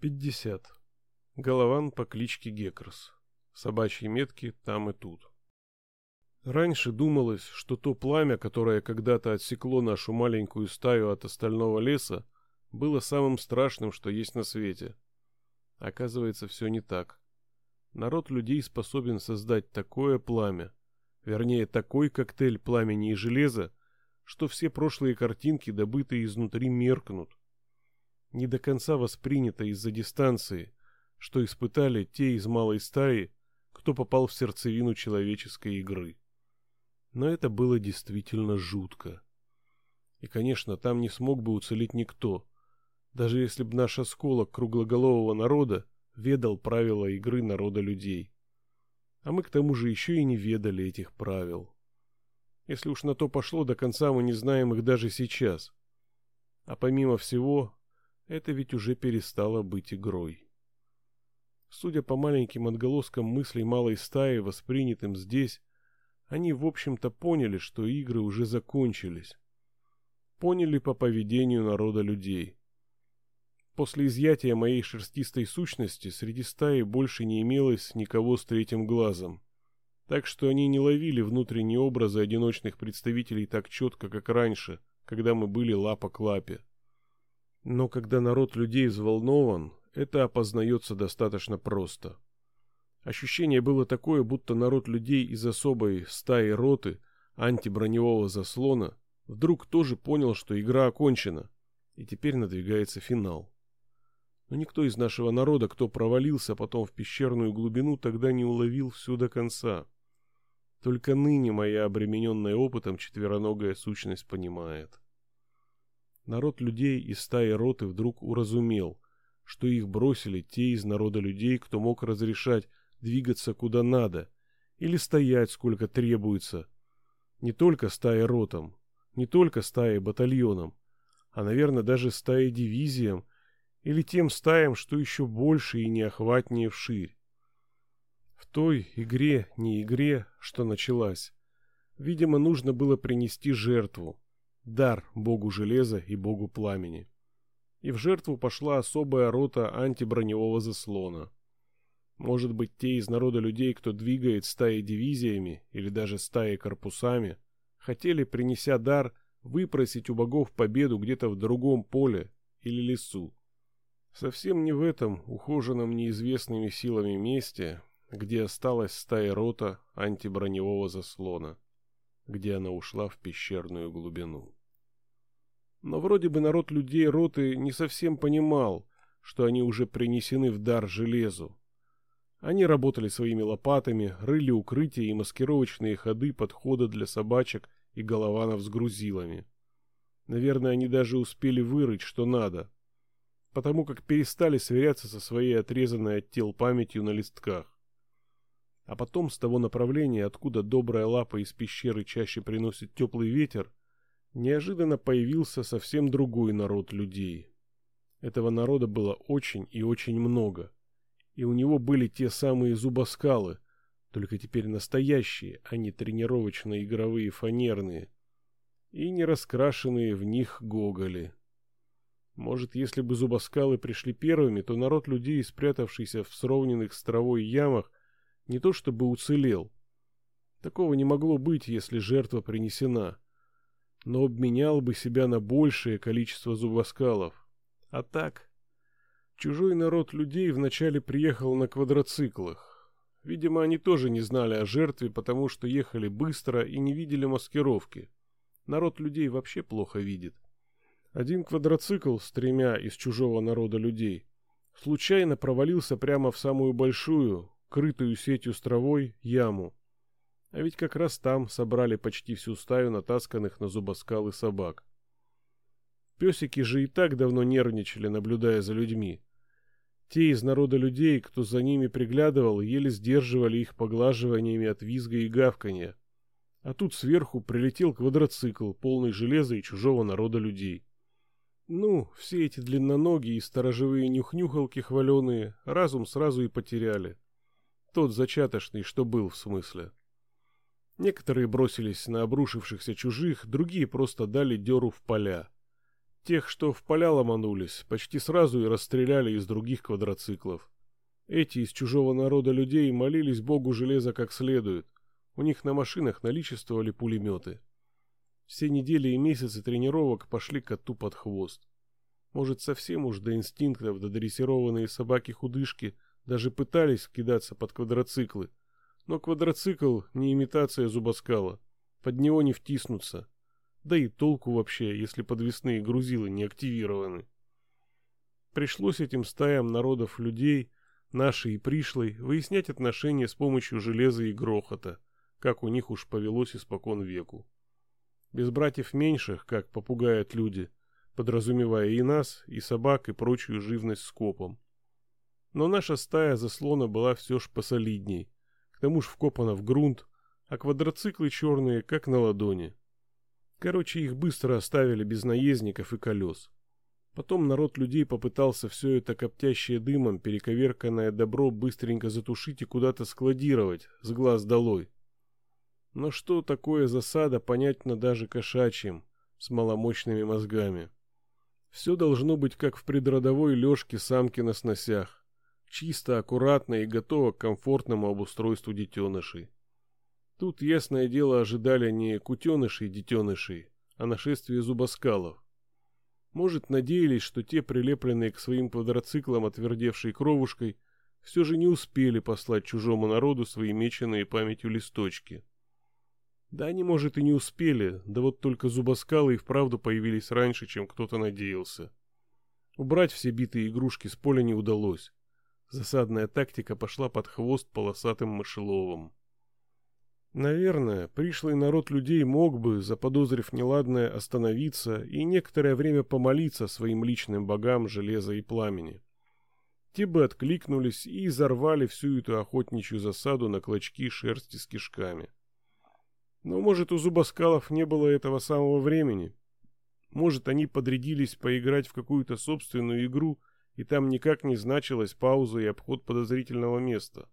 50. Голован по кличке Гекрос. Собачьи метки там и тут. Раньше думалось, что то пламя, которое когда-то отсекло нашу маленькую стаю от остального леса, было самым страшным, что есть на свете. Оказывается, все не так. Народ людей способен создать такое пламя, вернее, такой коктейль пламени и железа, что все прошлые картинки, добытые изнутри, меркнут не до конца воспринято из-за дистанции, что испытали те из малой стаи, кто попал в сердцевину человеческой игры. Но это было действительно жутко. И, конечно, там не смог бы уцелеть никто, даже если бы наш осколок круглоголового народа ведал правила игры народа людей. А мы к тому же еще и не ведали этих правил. Если уж на то пошло, до конца мы не знаем их даже сейчас. А помимо всего, это ведь уже перестало быть игрой. Судя по маленьким отголоскам мыслей малой стаи, воспринятым здесь, они, в общем-то, поняли, что игры уже закончились. Поняли по поведению народа людей. После изъятия моей шерстистой сущности среди стаи больше не имелось никого с третьим глазом. Так что они не ловили внутренние образы одиночных представителей так четко, как раньше, когда мы были лапа к лапе. Но когда народ людей взволнован, это опознается достаточно просто. Ощущение было такое, будто народ людей из особой стаи роты, антиброневого заслона, вдруг тоже понял, что игра окончена, и теперь надвигается финал. Но никто из нашего народа, кто провалился потом в пещерную глубину, тогда не уловил все до конца. Только ныне моя обремененная опытом четвероногая сущность понимает. Народ людей из стаи роты вдруг уразумел, что их бросили те из народа людей, кто мог разрешать двигаться куда надо или стоять сколько требуется. Не только стая ротам, не только стая батальоном, а, наверное, даже стая дивизиям или тем стаям, что еще больше и неохватнее вширь. В той игре, не игре, что началась, видимо, нужно было принести жертву, дар богу железа и богу пламени. И в жертву пошла особая рота антиброневого заслона. Может быть, те из народа людей, кто двигает стаи дивизиями или даже стаи корпусами, хотели, принеся дар, выпросить у богов победу где-то в другом поле или лесу. Совсем не в этом ухоженном неизвестными силами месте, где осталась стая рота антиброневого заслона где она ушла в пещерную глубину. Но вроде бы народ людей роты не совсем понимал, что они уже принесены в дар железу. Они работали своими лопатами, рыли укрытия и маскировочные ходы подхода для собачек и голованов с грузилами. Наверное, они даже успели вырыть, что надо, потому как перестали сверяться со своей отрезанной от тел памятью на листках. А потом с того направления, откуда добрая лапа из пещеры чаще приносит теплый ветер, неожиданно появился совсем другой народ людей. Этого народа было очень и очень много. И у него были те самые зубоскалы, только теперь настоящие, а не тренировочные игровые фанерные, и не раскрашенные в них гоголи. Может, если бы зубоскалы пришли первыми, то народ людей, спрятавшийся в сровненных с травой ямах, не то чтобы уцелел. Такого не могло быть, если жертва принесена. Но обменял бы себя на большее количество зубоскалов. А так... Чужой народ людей вначале приехал на квадроциклах. Видимо, они тоже не знали о жертве, потому что ехали быстро и не видели маскировки. Народ людей вообще плохо видит. Один квадроцикл с тремя из чужого народа людей случайно провалился прямо в самую большую, крытую сетью с травой, яму. А ведь как раз там собрали почти всю стаю натасканных на зубоскалы собак. Песики же и так давно нервничали, наблюдая за людьми. Те из народа людей, кто за ними приглядывал, еле сдерживали их поглаживаниями от визга и гавканья. А тут сверху прилетел квадроцикл, полный железа и чужого народа людей. Ну, все эти длинноногие и сторожевые нюхнюхалки хваленые разум сразу и потеряли. Тот зачаточный, что был в смысле. Некоторые бросились на обрушившихся чужих, другие просто дали дёру в поля. Тех, что в поля ломанулись, почти сразу и расстреляли из других квадроциклов. Эти из чужого народа людей молились богу железа как следует. У них на машинах наличествовали пулеметы. Все недели и месяцы тренировок пошли коту под хвост. Может, совсем уж до инстинктов додрессированные собаки-худышки даже пытались кидаться под квадроциклы. Но квадроцикл не имитация зубоскала. Под него не втиснуться. Да и толку вообще, если подвесные грузилы не активированы. Пришлось этим стаям народов людей, нашей и пришлой, выяснять отношения с помощью железа и грохота, как у них уж повелось испокон веку. Без братьев меньших, как попугают люди, подразумевая и нас, и собак, и прочую живность скопом. Но наша стая заслона была все ж посолидней, к тому ж вкопана в грунт, а квадроциклы черные, как на ладони. Короче, их быстро оставили без наездников и колес. Потом народ людей попытался все это коптящее дымом перековерканное добро быстренько затушить и куда-то складировать, с глаз долой. Но что такое засада, понятно даже кошачьим, с маломощными мозгами. Все должно быть как в предродовой лёжке самки на сносях. Чисто, аккуратно и готово к комфортному обустройству детенышей. Тут, ясное дело, ожидали не кутенышей-детенышей, а нашествие зубоскалов. Может, надеялись, что те, прилепленные к своим квадроциклам отвердевшей кровушкой, все же не успели послать чужому народу свои меченые памятью листочки. Да они, может, и не успели, да вот только зубоскалы и вправду появились раньше, чем кто-то надеялся. Убрать все битые игрушки с поля не удалось. Засадная тактика пошла под хвост полосатым мышеловым. Наверное, пришлый народ людей мог бы, заподозрив неладное, остановиться и некоторое время помолиться своим личным богам железа и пламени. Те бы откликнулись и изорвали всю эту охотничью засаду на клочки шерсти с кишками. Но, может, у зубоскалов не было этого самого времени. Может, они подрядились поиграть в какую-то собственную игру, и там никак не значилась пауза и обход подозрительного места.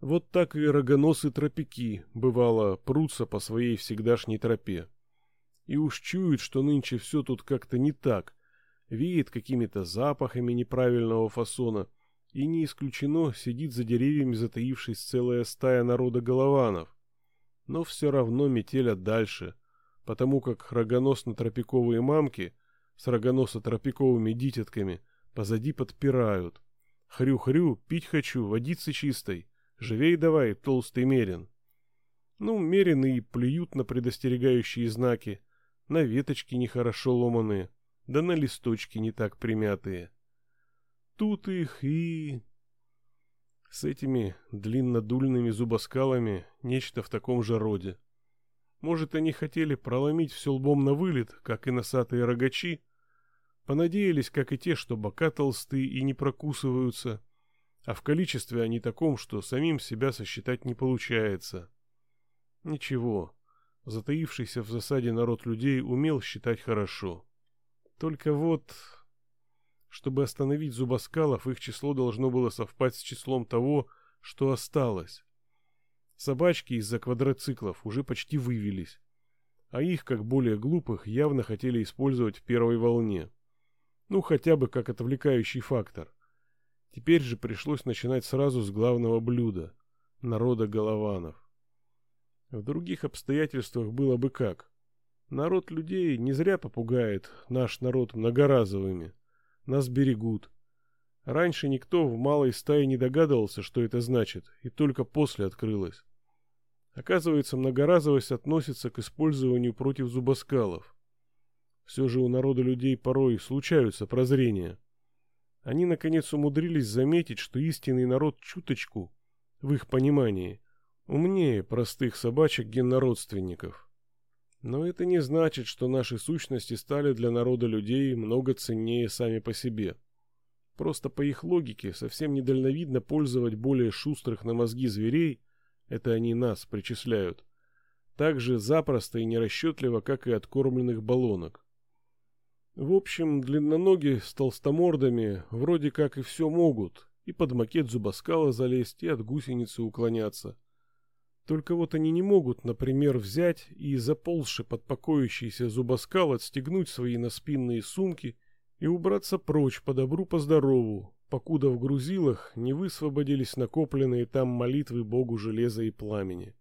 Вот так и рогоносы тропики, бывало, прутся по своей всегдашней тропе. И уж чуют, что нынче все тут как-то не так, веет какими-то запахами неправильного фасона, и не исключено сидит за деревьями затаившись целая стая народа голованов. Но все равно метеля дальше, потому как рогоносно-тропиковые мамки с рогоносо-тропиковыми дитятками позади подпирают. Хрю-хрю, пить хочу, водицы чистой. Живей давай, толстый мерин. Ну, мерины и плюют на предостерегающие знаки, на веточки нехорошо ломаные, да на листочки не так примятые. Тут их и... С этими длиннодульными зубоскалами нечто в таком же роде. Может, они хотели проломить все лбом на вылет, как и носатые рогачи, понадеялись, как и те, что бока толстые и не прокусываются, а в количестве они таком, что самим себя сосчитать не получается. Ничего, затаившийся в засаде народ людей умел считать хорошо. Только вот... Чтобы остановить зубоскалов, их число должно было совпасть с числом того, что осталось. Собачки из-за квадроциклов уже почти вывелись, а их, как более глупых, явно хотели использовать в первой волне. Ну, хотя бы как отвлекающий фактор. Теперь же пришлось начинать сразу с главного блюда – народа голованов. В других обстоятельствах было бы как. Народ людей не зря попугает наш народ многоразовыми. Нас берегут. Раньше никто в малой стае не догадывался, что это значит, и только после открылось. Оказывается, многоразовость относится к использованию против зубоскалов. Все же у народа людей порой случаются прозрения – они наконец умудрились заметить, что истинный народ чуточку, в их понимании, умнее простых собачек геннородственников. Но это не значит, что наши сущности стали для народа людей много ценнее сами по себе. Просто по их логике совсем недальновидно пользовать более шустрых на мозги зверей, это они нас причисляют, так же запросто и нерасчетливо, как и откормленных баллонок. В общем, длинноногие с толстомордами вроде как и все могут, и под макет зубоскала залезть, и от гусеницы уклоняться. Только вот они не могут, например, взять и заползши под покоящийся зубоскал отстегнуть свои наспинные сумки и убраться прочь по добру по здорову, покуда в грузилах не высвободились накопленные там молитвы Богу железа и пламени.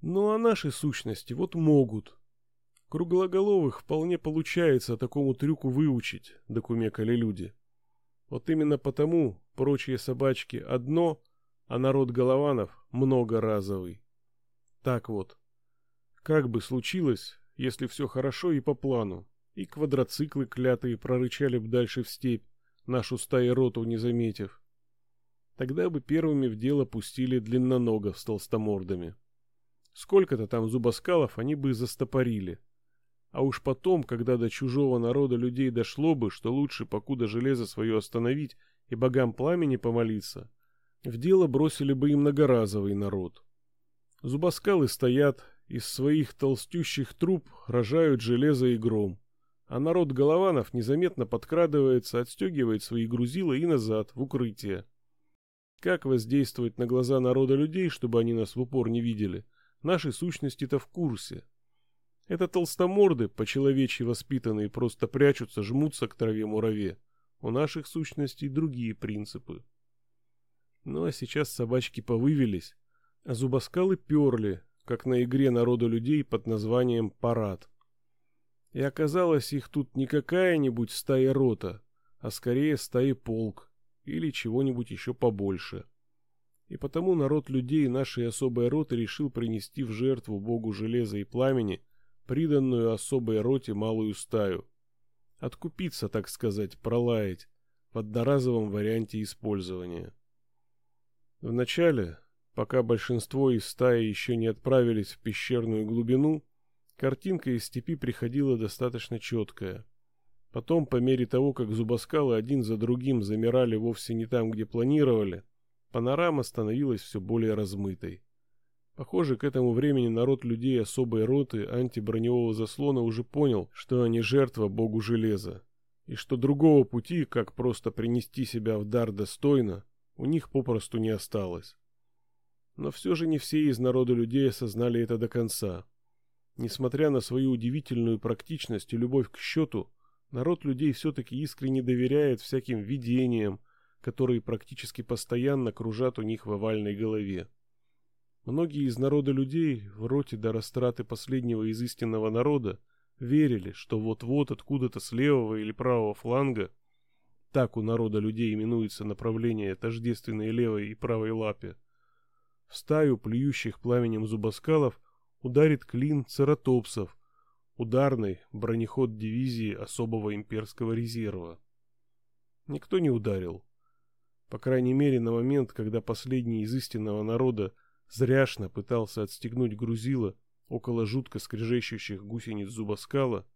Ну а наши сущности вот могут. Круглоголовых вполне получается такому трюку выучить, докумекали люди. Вот именно потому прочие собачки одно, а народ голованов многоразовый. Так вот, как бы случилось, если все хорошо и по плану, и квадроциклы клятые прорычали б дальше в степь, нашу стаи-роту не заметив. Тогда бы первыми в дело пустили длинноногов с толстомордами. Сколько-то там зубоскалов они бы застопорили. А уж потом, когда до чужого народа людей дошло бы, что лучше покуда железо свое остановить и богам пламени помолиться, в дело бросили бы и многоразовый народ. Зубоскалы стоят, из своих толстющих труб рожают железо и гром. А народ голованов незаметно подкрадывается, отстегивает свои грузила и назад, в укрытие. Как воздействовать на глаза народа людей, чтобы они нас в упор не видели? Наши сущности-то в курсе. Это толстоморды, по-человечьи воспитанные, просто прячутся, жмутся к траве-мураве. У наших сущностей другие принципы. Ну а сейчас собачки повывелись, а зубоскалы перли, как на игре народа людей под названием «Парад». И оказалось, их тут не какая-нибудь стая рота, а скорее стаи полк или чего-нибудь еще побольше. И потому народ людей нашей особой роты решил принести в жертву богу железа и пламени приданную особой роте малую стаю. Откупиться, так сказать, пролаять в одноразовом варианте использования. Вначале Пока большинство из стаи еще не отправились в пещерную глубину, картинка из степи приходила достаточно четкая. Потом, по мере того, как зубоскалы один за другим замирали вовсе не там, где планировали, панорама становилась все более размытой. Похоже, к этому времени народ людей особой роты антиброневого заслона уже понял, что они жертва богу железа, и что другого пути, как просто принести себя в дар достойно, у них попросту не осталось. Но все же не все из народа людей осознали это до конца. Несмотря на свою удивительную практичность и любовь к счету, народ людей все-таки искренне доверяет всяким видениям, которые практически постоянно кружат у них в овальной голове. Многие из народа людей, в роте до растраты последнего из истинного народа, верили, что вот-вот откуда-то с левого или правого фланга, так у народа людей именуется направление тождественной левой и правой лапе, в стаю плюющих пламенем зубоскалов ударит клин цератопсов, ударный бронеход дивизии особого имперского резерва. Никто не ударил. По крайней мере, на момент, когда последний из истинного народа зряшно пытался отстегнуть грузило около жутко скрежещущих гусениц зубоскала,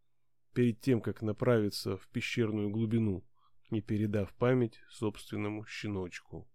перед тем, как направиться в пещерную глубину, не передав память собственному щеночку.